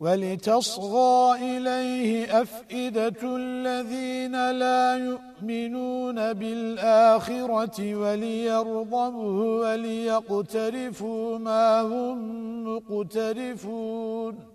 ولتصغى إليه أفئدة الذين لا يؤمنون بالآخرة وليرضمه وليقترفوا ما هم مقترفون